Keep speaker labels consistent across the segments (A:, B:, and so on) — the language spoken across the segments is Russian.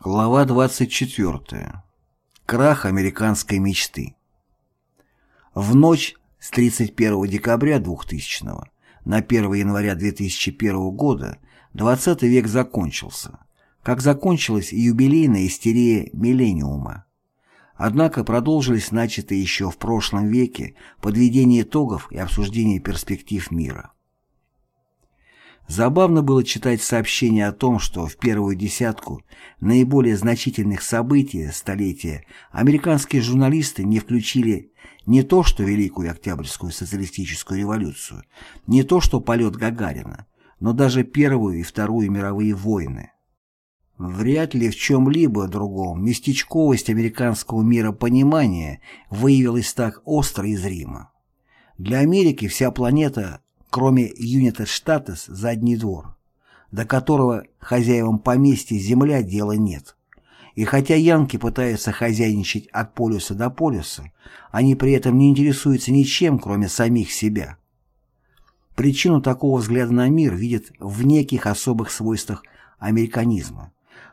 A: Глава 24. Крах американской мечты. В ночь с 31 декабря 2000 на 1 января 2001 года 20 век закончился, как закончилась и юбилейная истерия миллениума. Однако продолжились начатые еще в прошлом веке подведение итогов и обсуждение перспектив мира. Забавно было читать сообщения о том, что в первую десятку наиболее значительных событий столетия американские журналисты не включили не то что Великую Октябрьскую социалистическую революцию, не то что полет Гагарина, но даже Первую и Вторую мировые войны. Вряд ли в чем-либо другом местечковость американского миропонимания выявилась так остро и зримо. Для Америки вся планета кроме Юнита Штатес задний двор, до которого хозяевам поместья земля дела нет. И хотя янки пытаются хозяйничать от полюса до полюса, они при этом не интересуются ничем, кроме самих себя. Причину такого взгляда на мир видят в неких особых свойствах американизма.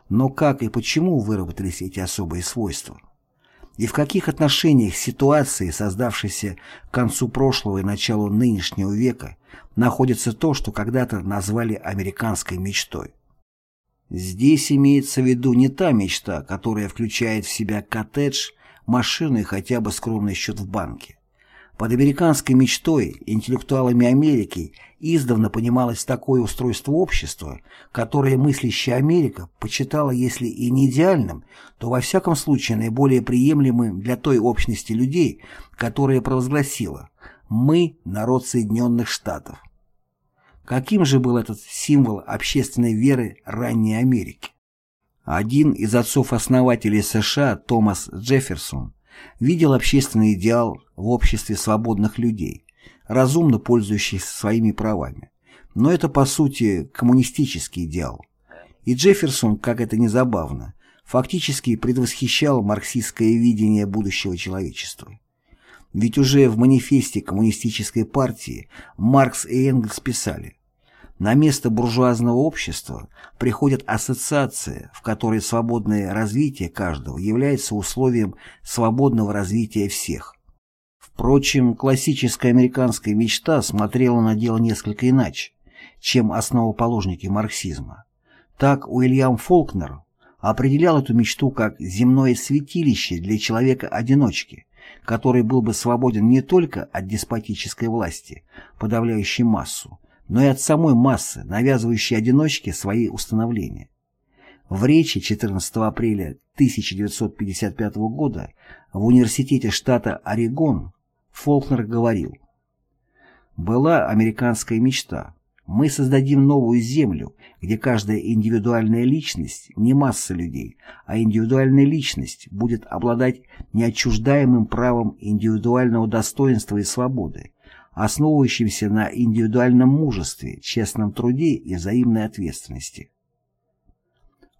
A: Но как и почему выработались эти особые свойства? И в каких отношениях ситуации, создавшейся к концу прошлого и началу нынешнего века, находится то, что когда-то назвали американской мечтой. Здесь имеется в виду не та мечта, которая включает в себя коттедж, машину и хотя бы скромный счет в банке. Под американской мечтой, интеллектуалами Америки, издавна понималось такое устройство общества, которое мыслящая Америка почитала, если и не идеальным, то во всяком случае наиболее приемлемым для той общности людей, которая провозгласила «Мы – народ Соединенных Штатов». Каким же был этот символ общественной веры ранней Америки? Один из отцов-основателей США, Томас Джефферсон, видел общественный идеал в обществе свободных людей, разумно пользующихся своими правами. Но это, по сути, коммунистический идеал. И Джефферсон, как это ни забавно, фактически предвосхищал марксистское видение будущего человечества. Ведь уже в манифесте коммунистической партии Маркс и Энгельс писали на место буржуазного общества приходят ассоциации, в которой свободное развитие каждого является условием свободного развития всех. Впрочем, классическая американская мечта смотрела на дело несколько иначе, чем основоположники марксизма. Так Уильям Фолкнер определял эту мечту как земное святилище для человека-одиночки, который был бы свободен не только от деспотической власти, подавляющей массу, но и от самой массы, навязывающей одиночке свои установления. В речи 14 апреля 1955 года в университете штата Орегон Фолкнер говорил «Была американская мечта. Мы создадим новую землю, где каждая индивидуальная личность не масса людей, а индивидуальная личность будет обладать неотчуждаемым правом индивидуального достоинства и свободы, основывающимся на индивидуальном мужестве, честном труде и взаимной ответственности.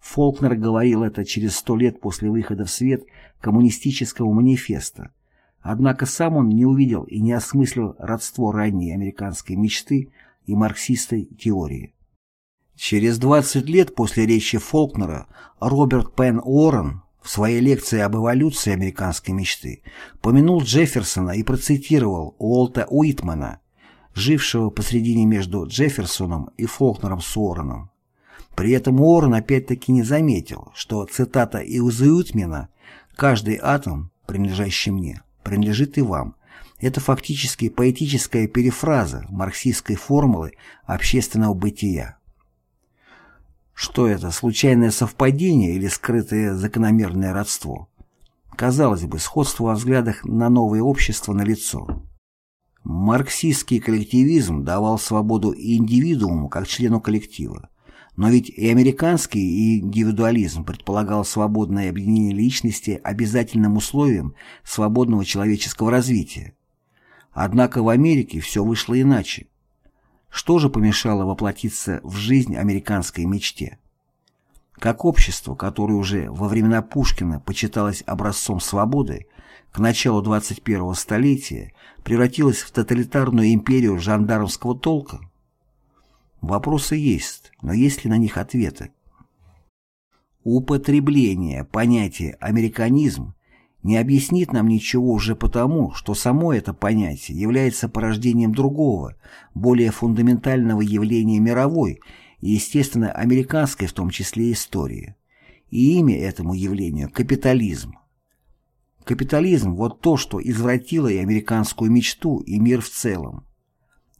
A: Фолкнер говорил это через сто лет после выхода в свет коммунистического манифеста, однако сам он не увидел и не осмыслил родство ранней американской мечты и марксистской теории. Через 20 лет после речи Фолкнера Роберт Пен Уоррен в своей лекции об эволюции американской мечты помянул Джефферсона и процитировал Уолта Уитмана, жившего посредине между Джефферсоном и Фолкнером с Уорреном. При этом Уоррен опять-таки не заметил, что цитата из Уитмена «Каждый атом, принадлежащий мне, принадлежит и вам» это фактически поэтическая перефраза марксистской формулы общественного бытия. Что это, случайное совпадение или скрытое закономерное родство? Казалось бы, сходство во взглядах на новое общество налицо. Марксистский коллективизм давал свободу индивидууму как члену коллектива. Но ведь и американский индивидуализм предполагал свободное объединение личности обязательным условием свободного человеческого развития. Однако в Америке все вышло иначе. Что же помешало воплотиться в жизнь американской мечте? Как общество, которое уже во времена Пушкина почиталось образцом свободы, к началу 21-го столетия превратилось в тоталитарную империю жандармского толка? Вопросы есть, но есть ли на них ответы? Употребление понятия «американизм» не объяснит нам ничего уже потому, что само это понятие является порождением другого, более фундаментального явления мировой и, естественно, американской в том числе истории. И имя этому явлению – капитализм. Капитализм – вот то, что извратило и американскую мечту, и мир в целом.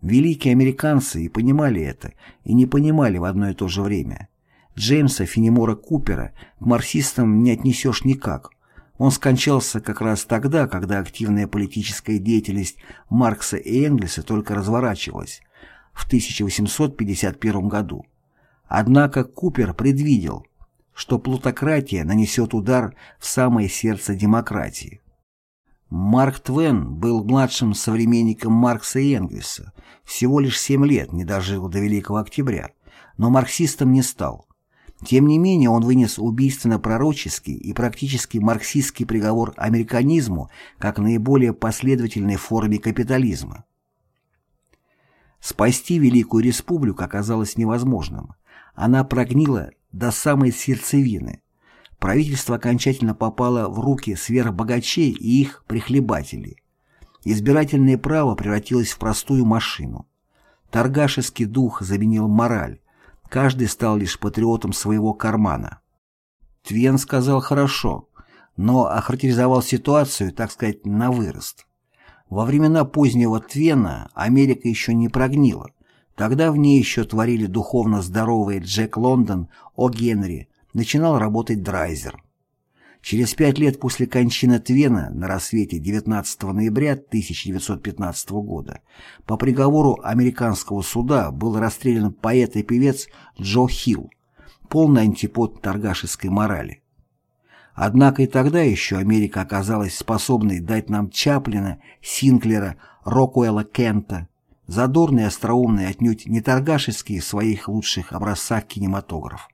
A: Великие американцы и понимали это, и не понимали в одно и то же время. Джеймса Фенемора Купера к марксистам не отнесешь никак. Он скончался как раз тогда, когда активная политическая деятельность Маркса и Энгельса только разворачивалась, в 1851 году. Однако Купер предвидел, что плутократия нанесет удар в самое сердце демократии. Марк Твен был младшим современником Маркса и Энгельса, всего лишь семь лет не дожил до Великого Октября, но марксистом не стал. Тем не менее, он вынес убийственно-пророческий и практически марксистский приговор американизму как наиболее последовательной форме капитализма. Спасти Великую Республику оказалось невозможным. Она прогнила до самой сердцевины. Правительство окончательно попало в руки сверхбогачей и их прихлебателей. Избирательное право превратилось в простую машину. Торгашеский дух заменил мораль, Каждый стал лишь патриотом своего кармана. Твен сказал хорошо, но охарактеризовал ситуацию, так сказать, на вырост. Во времена позднего Твена Америка еще не прогнила. Тогда в ней еще творили духовно здоровые Джек Лондон, О. Генри, начинал работать Драйзер. Через пять лет после кончины Твена на рассвете 19 ноября 1915 года по приговору американского суда был расстрелян поэт и певец Джо Хилл, полный антипод торгашеской морали. Однако и тогда еще Америка оказалась способной дать нам Чаплина, Синклера, Рокуэлла Кента, задорные и остроумные отнюдь не торгашеские в своих лучших образцах кинематограф.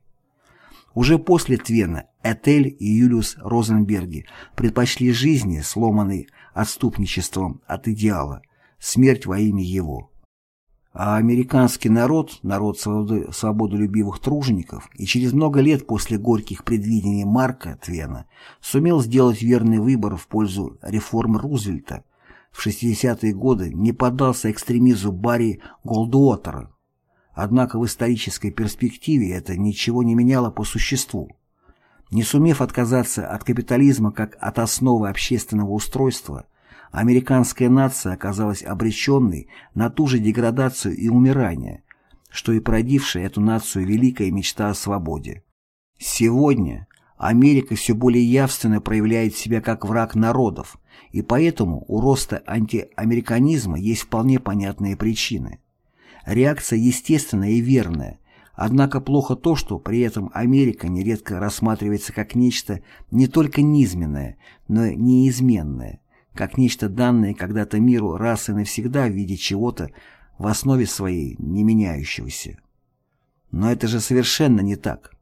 A: Уже после Твена Этель и Юлиус Розенберги предпочли жизни, сломанной отступничеством от идеала, смерть во имя его. А американский народ, народ свободолюбивых тружеников, и через много лет после горьких предвидений Марка Твена сумел сделать верный выбор в пользу реформы Рузвельта. В 60-е годы не поддался экстремизму Барри Голдуотера, Однако в исторической перспективе это ничего не меняло по существу. Не сумев отказаться от капитализма как от основы общественного устройства, американская нация оказалась обреченной на ту же деградацию и умирание, что и породившая эту нацию великая мечта о свободе. Сегодня Америка все более явственно проявляет себя как враг народов, и поэтому у роста антиамериканизма есть вполне понятные причины. Реакция естественная и верная, однако плохо то, что при этом Америка нередко рассматривается как нечто не только низменное, но и неизменное, как нечто данное когда-то миру раз и навсегда в виде чего-то в основе своей не меняющегося. Но это же совершенно не так.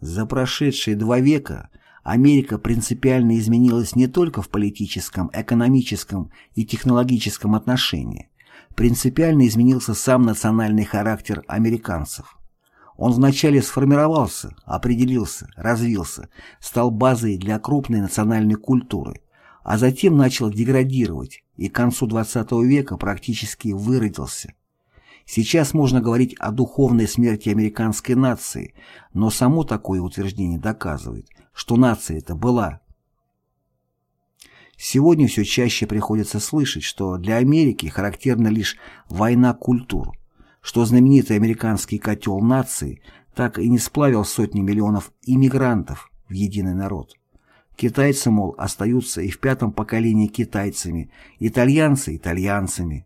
A: За прошедшие два века Америка принципиально изменилась не только в политическом, экономическом и технологическом отношении, принципиально изменился сам национальный характер американцев. Он вначале сформировался, определился, развился, стал базой для крупной национальной культуры, а затем начал деградировать и к концу XX века практически выродился. Сейчас можно говорить о духовной смерти американской нации, но само такое утверждение доказывает, что нация это была, Сегодня все чаще приходится слышать, что для Америки характерна лишь война культур, что знаменитый американский котел нации так и не сплавил сотни миллионов иммигрантов в единый народ. Китайцы, мол, остаются и в пятом поколении китайцами, итальянцы – итальянцами.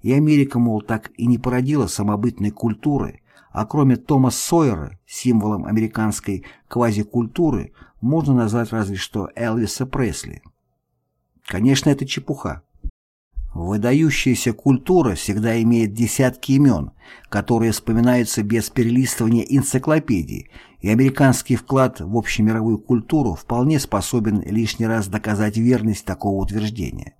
A: И Америка, мол, так и не породила самобытной культуры, а кроме Тома Сойера, символом американской квазикультуры, можно назвать разве что Элвиса Пресли. Конечно, это чепуха. Выдающаяся культура всегда имеет десятки имен, которые вспоминаются без перелистывания энциклопедии, и американский вклад в общемировую культуру вполне способен лишний раз доказать верность такого утверждения.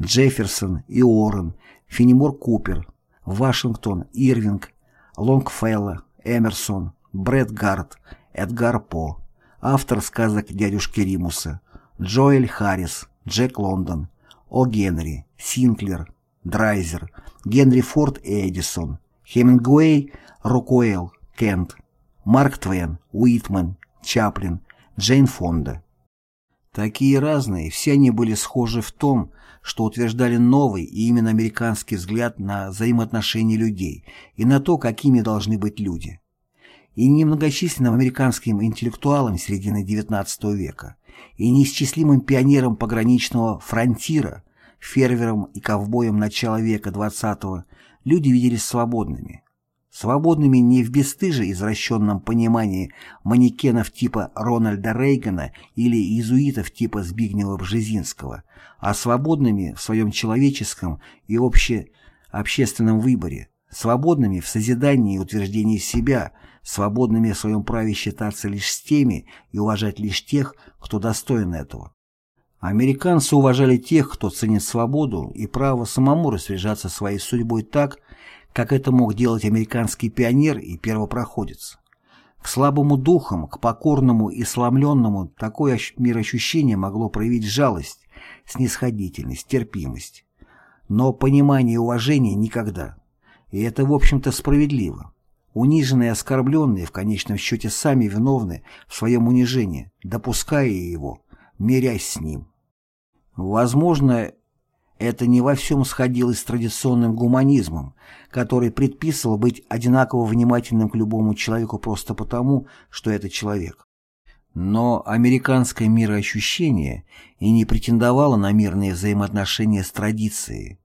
A: Джефферсон и Уоррен, Фенемор Купер, Вашингтон, Ирвинг, Лонгфелло, Эмерсон, Брэд Гарт, Эдгар По, автор сказок дядюшки Римуса, Джоэль Харрис, Джек Лондон, О. Генри, Синклер, Драйзер, Генри Форд и Эдисон, Хемингуэй, Рокуэлл, Кент, Марк Твен, Уитман, Чаплин, Джейн Фонда. Такие разные, все они были схожи в том, что утверждали новый и именно американский взгляд на взаимоотношения людей и на то, какими должны быть люди. И немногочисленным американским интеллектуалам середины XIX века, и неисчислимым пионерам пограничного фронтира, ферверам и ковбоям начала века XX люди виделись свободными. Свободными не в бесстыже извращенном понимании манекенов типа Рональда Рейгана или иезуитов типа Збигнева Бжезинского, а свободными в своем человеческом и общественном выборе, свободными в созидании и утверждении себя, свободными в своем праве считаться лишь с теми и уважать лишь тех, кто достоин этого. Американцы уважали тех, кто ценит свободу и право самому распоряжаться своей судьбой так, как это мог делать американский пионер и первопроходец. К слабому духам, к покорному и сломленному такое мироощущение могло проявить жалость, снисходительность, терпимость. Но понимание и уважение никогда. И это, в общем-то, справедливо. Униженные и оскорбленные в конечном счете сами виновны в своем унижении, допуская его, мерясь с ним. Возможно, это не во всем сходилось с традиционным гуманизмом, который предписывал быть одинаково внимательным к любому человеку просто потому, что это человек. Но американское мироощущение и не претендовало на мирные взаимоотношения с традицией.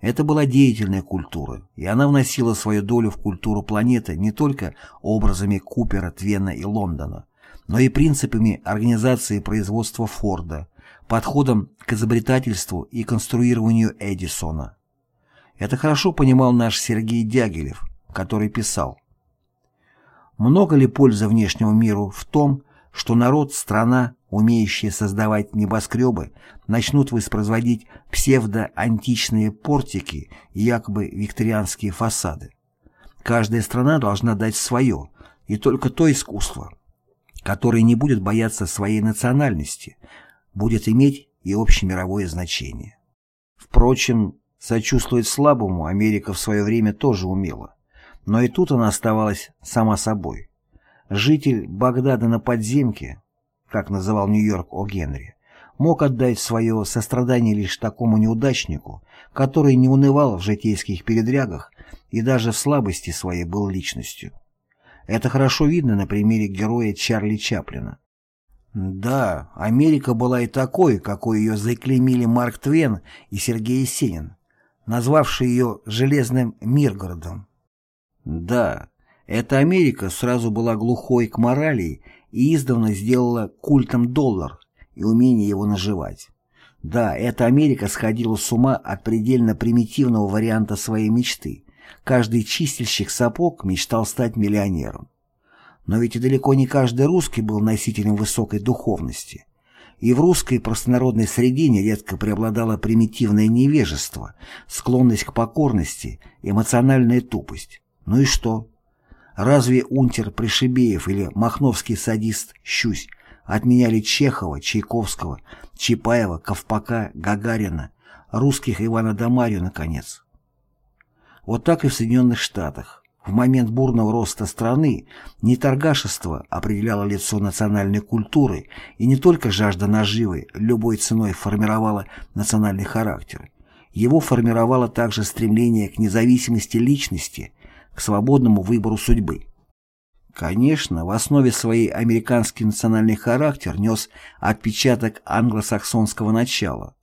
A: Это была деятельная культура, и она вносила свою долю в культуру планеты не только образами Купера, Твена и Лондона, но и принципами организации производства Форда, подходом к изобретательству и конструированию Эдисона. Это хорошо понимал наш Сергей Дягилев, который писал «Много ли пользы внешнему миру в том, что народ, страна, умеющие создавать небоскребы, начнут воспроизводить псевдоантичные портики и якобы викторианские фасады? Каждая страна должна дать свое, и только то искусство, которое не будет бояться своей национальности, будет иметь и общемировое значение. Впрочем, сочувствовать слабому Америка в свое время тоже умела. Но и тут она оставалась сама собой. Житель Багдада на подземке, как называл Нью-Йорк О. Генри, мог отдать свое сострадание лишь такому неудачнику, который не унывал в житейских передрягах и даже в слабости своей был личностью. Это хорошо видно на примере героя Чарли Чаплина. Да, Америка была и такой, какой ее заклеймили Марк Твен и Сергей Есенин, назвавший ее «железным Миргородом». Да, эта Америка сразу была глухой к морали и издавна сделала культом доллар и умение его наживать. Да, эта Америка сходила с ума от предельно примитивного варианта своей мечты. Каждый чистильщик сапог мечтал стать миллионером. Но ведь и далеко не каждый русский был носителем высокой духовности. И в русской простонародной среде нередко преобладало примитивное невежество, склонность к покорности, эмоциональная тупость. Ну и что? Разве унтер Пришибеев или махновский садист Щусь отменяли Чехова, Чайковского, Чапаева, Ковпака, Гагарина, русских Ивана Дамарию, наконец? Вот так и в Соединенных Штатах. В момент бурного роста страны не торгашество определяло лицо национальной культуры, и не только жажда наживы любой ценой формировала национальный характер. Его формировало также стремление к независимости личности, к свободному выбору судьбы. Конечно, в основе своей американский национальный характер нес отпечаток англосаксонского начала.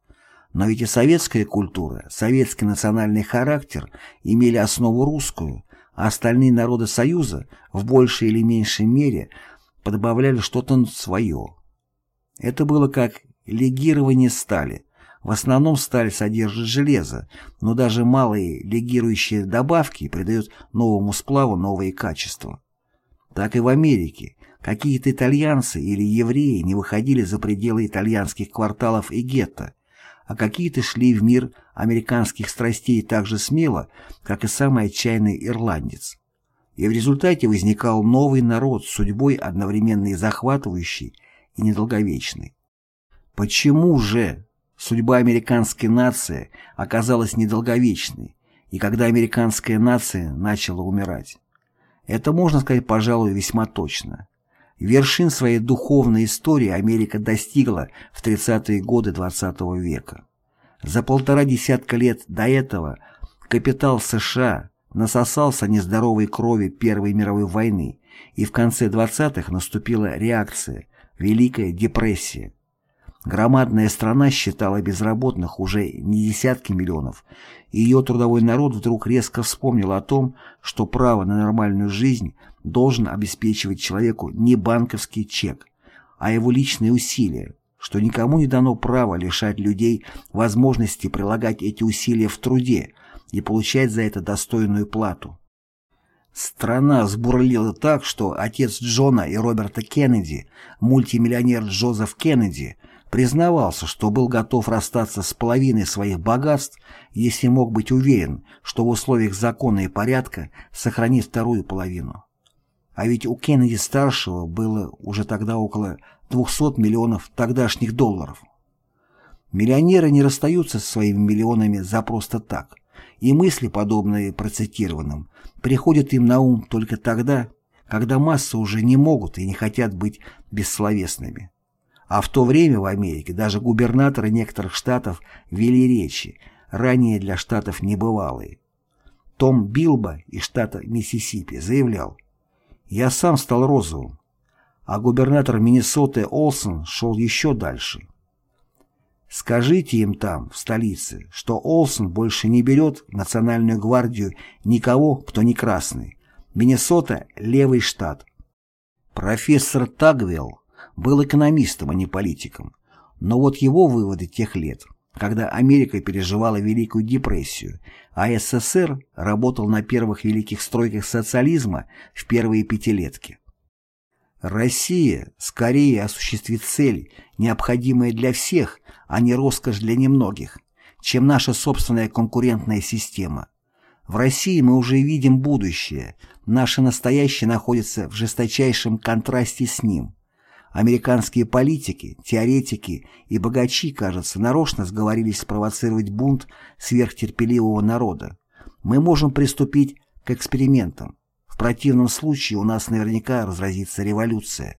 A: Но ведь и советская культура, советский национальный характер имели основу русскую, а остальные народы Союза в большей или меньшей мере подбавляли что-то свое. Это было как легирование стали. В основном сталь содержит железо, но даже малые легирующие добавки придают новому сплаву новые качества. Так и в Америке. Какие-то итальянцы или евреи не выходили за пределы итальянских кварталов и гетто, а какие-то шли в мир американских страстей так же смело, как и самый отчаянный ирландец. и в результате возникал новый народ с судьбой одновременно и захватывающей, и недолговечной. Почему же судьба американской нации оказалась недолговечной, и когда американская нация начала умирать? Это можно сказать, пожалуй, весьма точно. Вершин своей духовной истории Америка достигла в 30-е годы XX -го века. За полтора десятка лет до этого капитал США насосался нездоровой крови Первой мировой войны, и в конце 20-х наступила реакция, Великая депрессия. Громадная страна считала безработных уже не десятки миллионов, и ее трудовой народ вдруг резко вспомнил о том, что право на нормальную жизнь должен обеспечивать человеку не банковский чек, а его личные усилия, что никому не дано право лишать людей возможности прилагать эти усилия в труде и получать за это достойную плату. Страна сбурлила так, что отец Джона и Роберта Кеннеди, мультимиллионер Джозеф Кеннеди, признавался, что был готов расстаться с половиной своих богатств, если мог быть уверен, что в условиях закона и порядка сохранит вторую половину. А ведь у Кеннеди-старшего было уже тогда около 200 миллионов тогдашних долларов. Миллионеры не расстаются со своими миллионами за просто так, и мысли, подобные процитированным, приходят им на ум только тогда, когда массы уже не могут и не хотят быть бессловесными. А в то время в Америке даже губернаторы некоторых штатов вели речи, ранее для штатов небывалые. Том Билба из штата Миссисипи заявлял «Я сам стал розовым», а губернатор Миннесоты Олсон шел еще дальше. Скажите им там, в столице, что Олсон больше не берет в Национальную гвардию никого, кто не красный. Миннесота – левый штат. Профессор Тагвелл был экономистом, а не политиком. Но вот его выводы тех лет, когда Америка переживала Великую депрессию, а СССР работал на первых великих стройках социализма в первые пятилетки. Россия скорее осуществит цель, необходимая для всех, а не роскошь для немногих, чем наша собственная конкурентная система. В России мы уже видим будущее, наше настоящее находится в жесточайшем контрасте с ним. Американские политики, теоретики и богачи, кажется, нарочно сговорились спровоцировать бунт сверхтерпеливого народа. Мы можем приступить к экспериментам. В противном случае у нас наверняка разразится революция.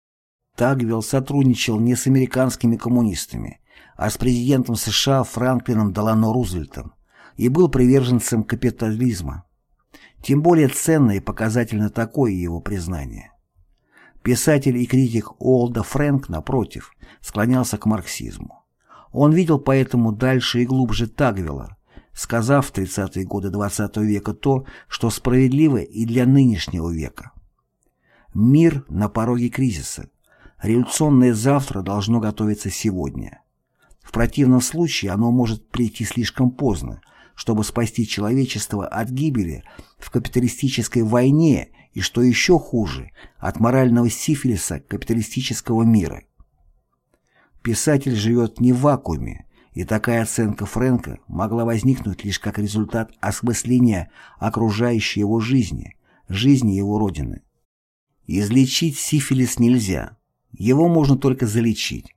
A: Тагвилл сотрудничал не с американскими коммунистами, а с президентом США Франклином Делано Рузвельтом и был приверженцем капитализма. Тем более ценно и показательно такое его признание. Писатель и критик Уолда Фрэнк, напротив, склонялся к марксизму. Он видел поэтому дальше и глубже Тагвилла, сказав в 30-е годы XX -го века то, что справедливо и для нынешнего века. Мир на пороге кризиса. Революционное завтра должно готовиться сегодня. В противном случае оно может прийти слишком поздно, чтобы спасти человечество от гибели в капиталистической войне и, что еще хуже, от морального сифилиса капиталистического мира. Писатель живет не в вакууме, и такая оценка Фрэнка могла возникнуть лишь как результат осмысления окружающей его жизни, жизни его родины. Излечить сифилис нельзя, его можно только залечить.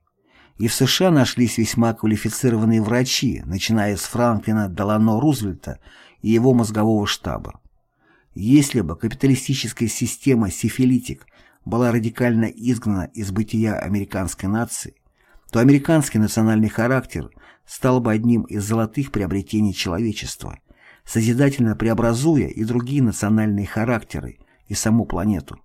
A: И в США нашлись весьма квалифицированные врачи, начиная с Франклина Делано Рузвельта и его мозгового штаба. Если бы капиталистическая система сифилитик была радикально изгнана из бытия американской нации, то американский национальный характер стал бы одним из золотых приобретений человечества, созидательно преобразуя и другие национальные характеры, и саму планету.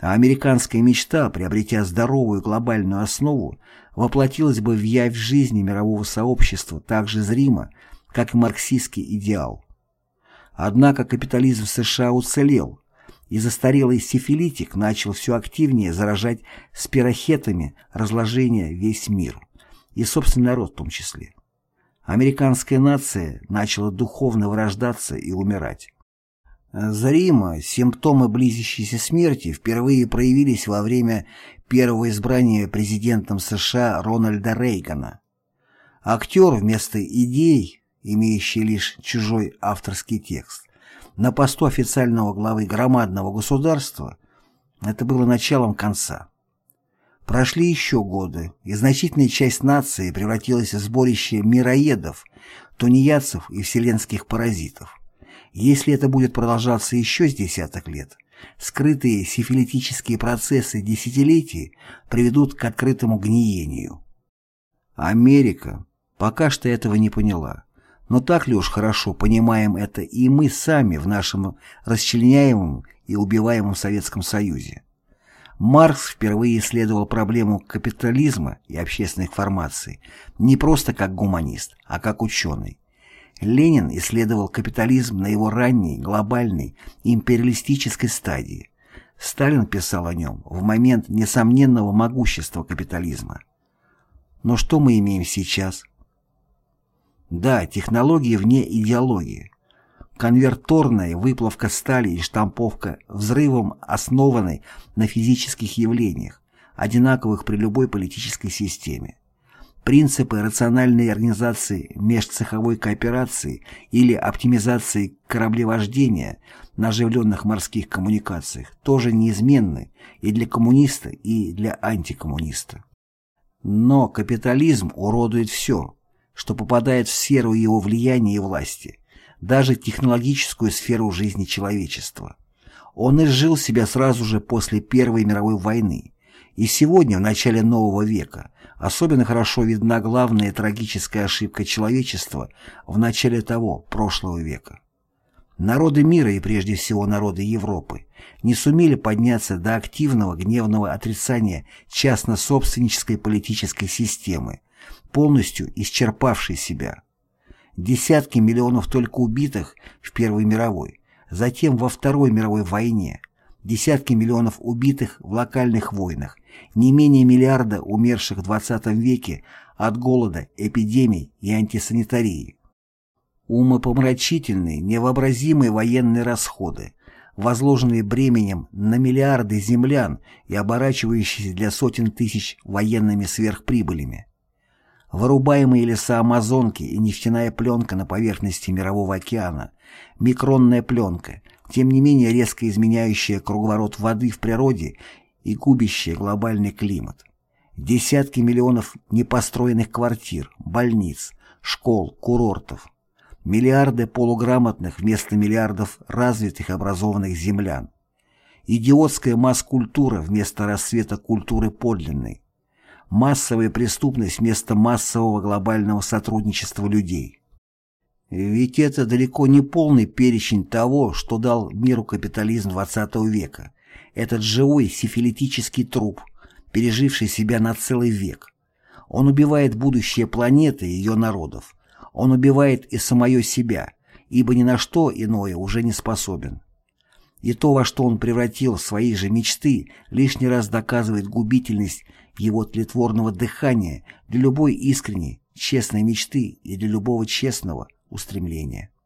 A: А американская мечта, приобретя здоровую глобальную основу, воплотилась бы в явь жизни мирового сообщества так же зримо, как и марксистский идеал. Однако капитализм в США уцелел, и застарелый сифилитик начал все активнее заражать спирохетами разложения весь мир, и собственный народ в том числе. Американская нация начала духовно вырождаться и умирать. Зримо симптомы близящейся смерти впервые проявились во время первого избрания президентом США Рональда Рейгана. Актер вместо идей, имеющий лишь чужой авторский текст, на посту официального главы громадного государства, это было началом конца. Прошли еще годы, и значительная часть нации превратилась в сборище мироедов, тунеядцев и вселенских паразитов. Если это будет продолжаться еще с десяток лет, скрытые сифилитические процессы десятилетий приведут к открытому гниению. Америка пока что этого не поняла. Но так ли уж хорошо понимаем это и мы сами в нашем расчленяемом и убиваемом Советском Союзе? Маркс впервые исследовал проблему капитализма и общественных формаций не просто как гуманист, а как ученый. Ленин исследовал капитализм на его ранней, глобальной, империалистической стадии. Сталин писал о нем в момент несомненного могущества капитализма. Но что мы имеем сейчас? Да, технологии вне идеологии. Конверторная выплавка стали и штамповка взрывом основаны на физических явлениях, одинаковых при любой политической системе. Принципы рациональной организации межцеховой кооперации или оптимизации кораблевождения на оживленных морских коммуникациях тоже неизменны и для коммуниста, и для антикоммуниста. Но капитализм уродует все, что попадает в сферу его влияния и власти – даже технологическую сферу жизни человечества. Он изжил себя сразу же после Первой мировой войны, и сегодня, в начале нового века, особенно хорошо видна главная трагическая ошибка человечества в начале того, прошлого века. Народы мира и прежде всего народы Европы не сумели подняться до активного гневного отрицания частно-собственнической политической системы, полностью исчерпавшей себя – десятки миллионов только убитых в Первой мировой, затем во Второй мировой войне, десятки миллионов убитых в локальных войнах, не менее миллиарда умерших в XX веке от голода, эпидемий и антисанитарии. Умопомрачительные, невообразимые военные расходы, возложенные бременем на миллиарды землян и оборачивающиеся для сотен тысяч военными сверхприбылями. Вырубаемые леса Амазонки и нефтяная пленка на поверхности Мирового океана, микронная пленка, тем не менее резко изменяющая круговорот воды в природе и губящая глобальный климат. Десятки миллионов непостроенных квартир, больниц, школ, курортов. Миллиарды полуграмотных вместо миллиардов развитых образованных землян. Идиотская масс-культура вместо рассвета культуры подлинной массовая преступность вместо массового глобального сотрудничества людей. Ведь это далеко не полный перечень того, что дал миру капитализм XX века. Этот живой сифилитический труп, переживший себя на целый век. Он убивает будущее планеты и ее народов. Он убивает и самое себя, ибо ни на что иное уже не способен. И то, во что он превратил свои же мечты, лишний раз доказывает губительность его тлетворного дыхания для любой искренней, честной мечты и для любого честного устремления.